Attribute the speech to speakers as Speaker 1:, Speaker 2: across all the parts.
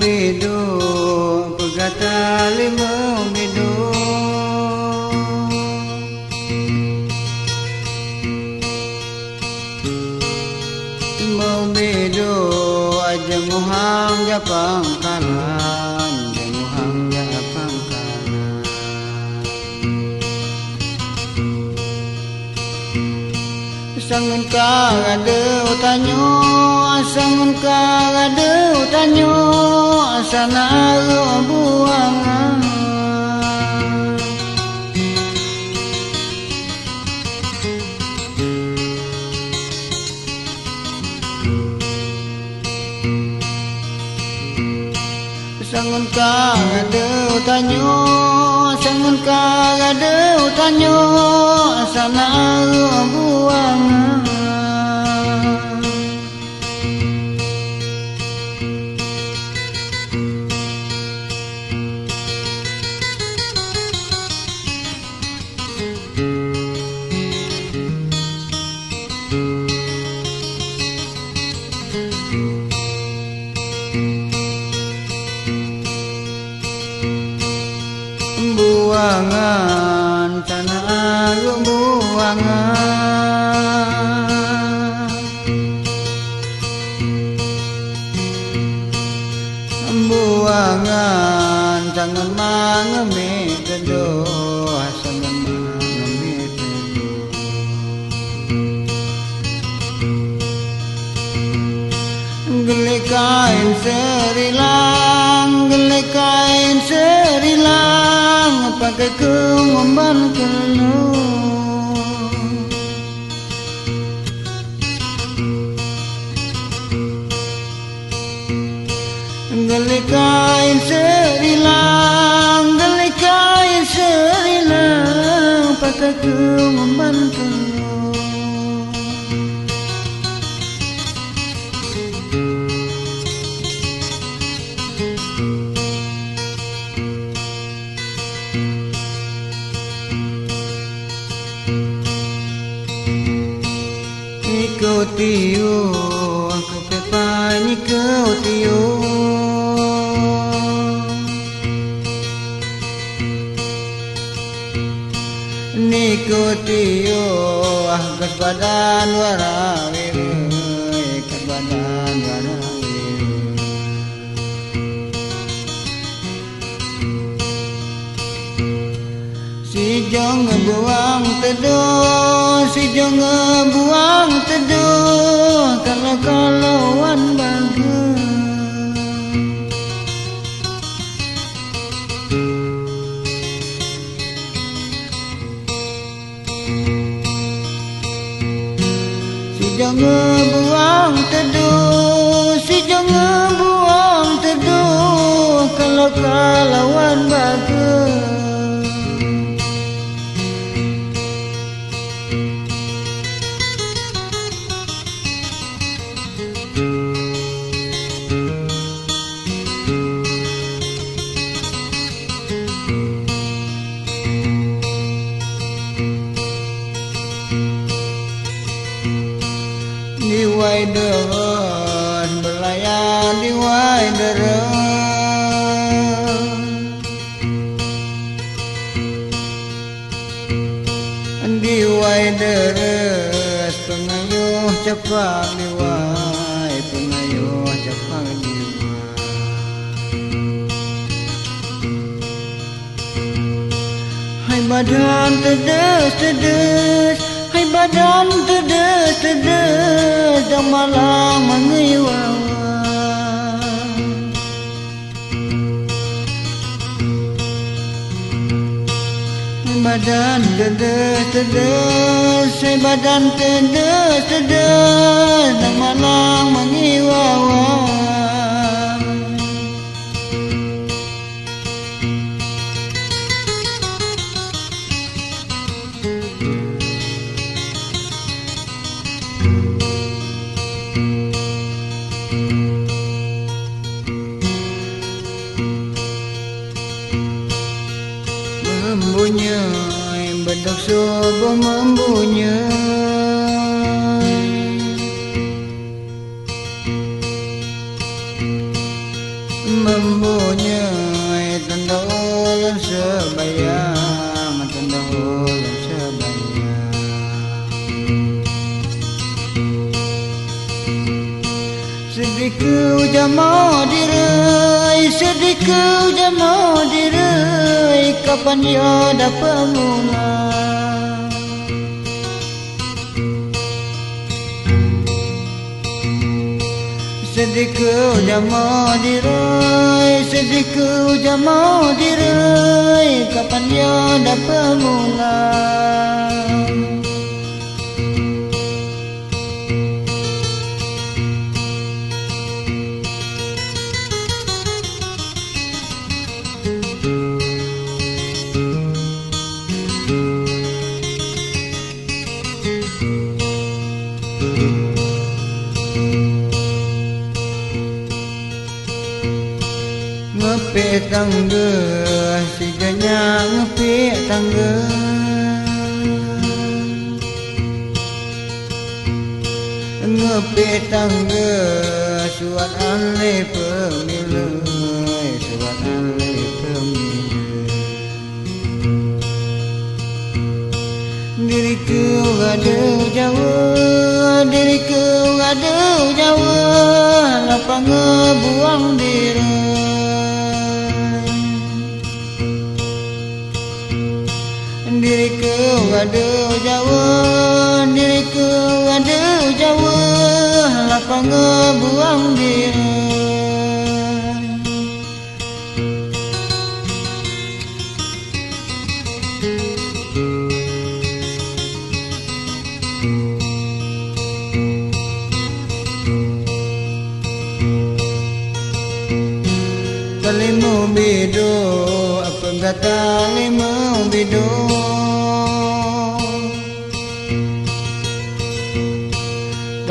Speaker 1: bedo pegata lima bedo Mau bedo aja muhang japang kanan Muhang japang kanan Sangun ka ada utanyo Sangun ka ada utanyo Asana buangan. Sangun ka ada utanyo Sangun ka ada utanyo Asana buangan buangan tanah agung buangan serilang Gelai kain serilang Pakai keumban kenung Gelai kain serilang Gelai kain serilang Pakai keumban kenung Nikuti you, ah badan warawiru, gas badan warawiru. Si jong buang teduh, si jong buang teduh, kalau kalauan bagus. liway deres pengayo cepak liway pengayo cepak liway Hai badan tedes tedes Hai badan tedes tedes Dah malam mengeri badan tedes tedes Hai badan tedes. Tedes Dan Bendok subuh membunyai Membunyai tendolan sebayang Tendolan sebayang Sedih kau jamau dirai Sedih mau đi dirai kapan ia dapat mula Sedihku jamo diri Sedihku jamo diri kapan ia dapat mula tangga Siganya ngepik tangga. Ngepik tangga Suat alih pemilu Suat alih pemilu. Diriku ada jauh Diriku ada jauh Lapang ngebuang diri ada jauh diriku ada jauh. Lapang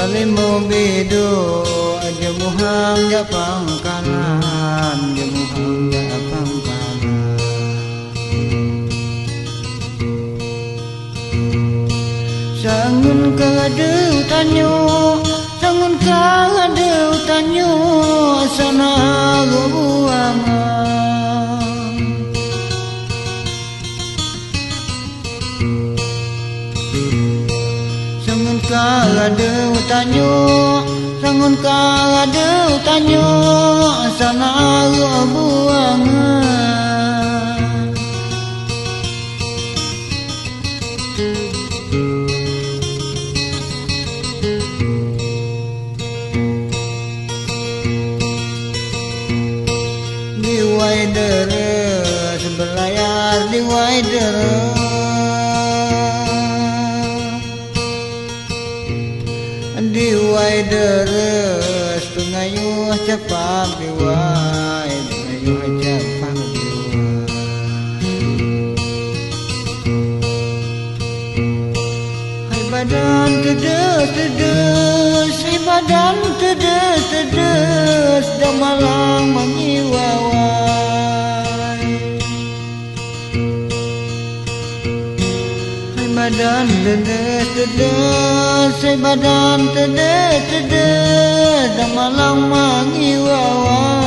Speaker 1: kalimbo bidu ajamuhang ya pangkanan ajamuhang ya pangkanan sangun ka deu tanyo sangun ka kada tanyo sana buangan di wider sebelayar di wider di wider cepat di wider pengayuh cepat di Hai badan tedes tedes Hai badan tedes tedes Dah malang mengiwawai badan tede terdeh Saya badan terdeh terdeh Dan mangi wawah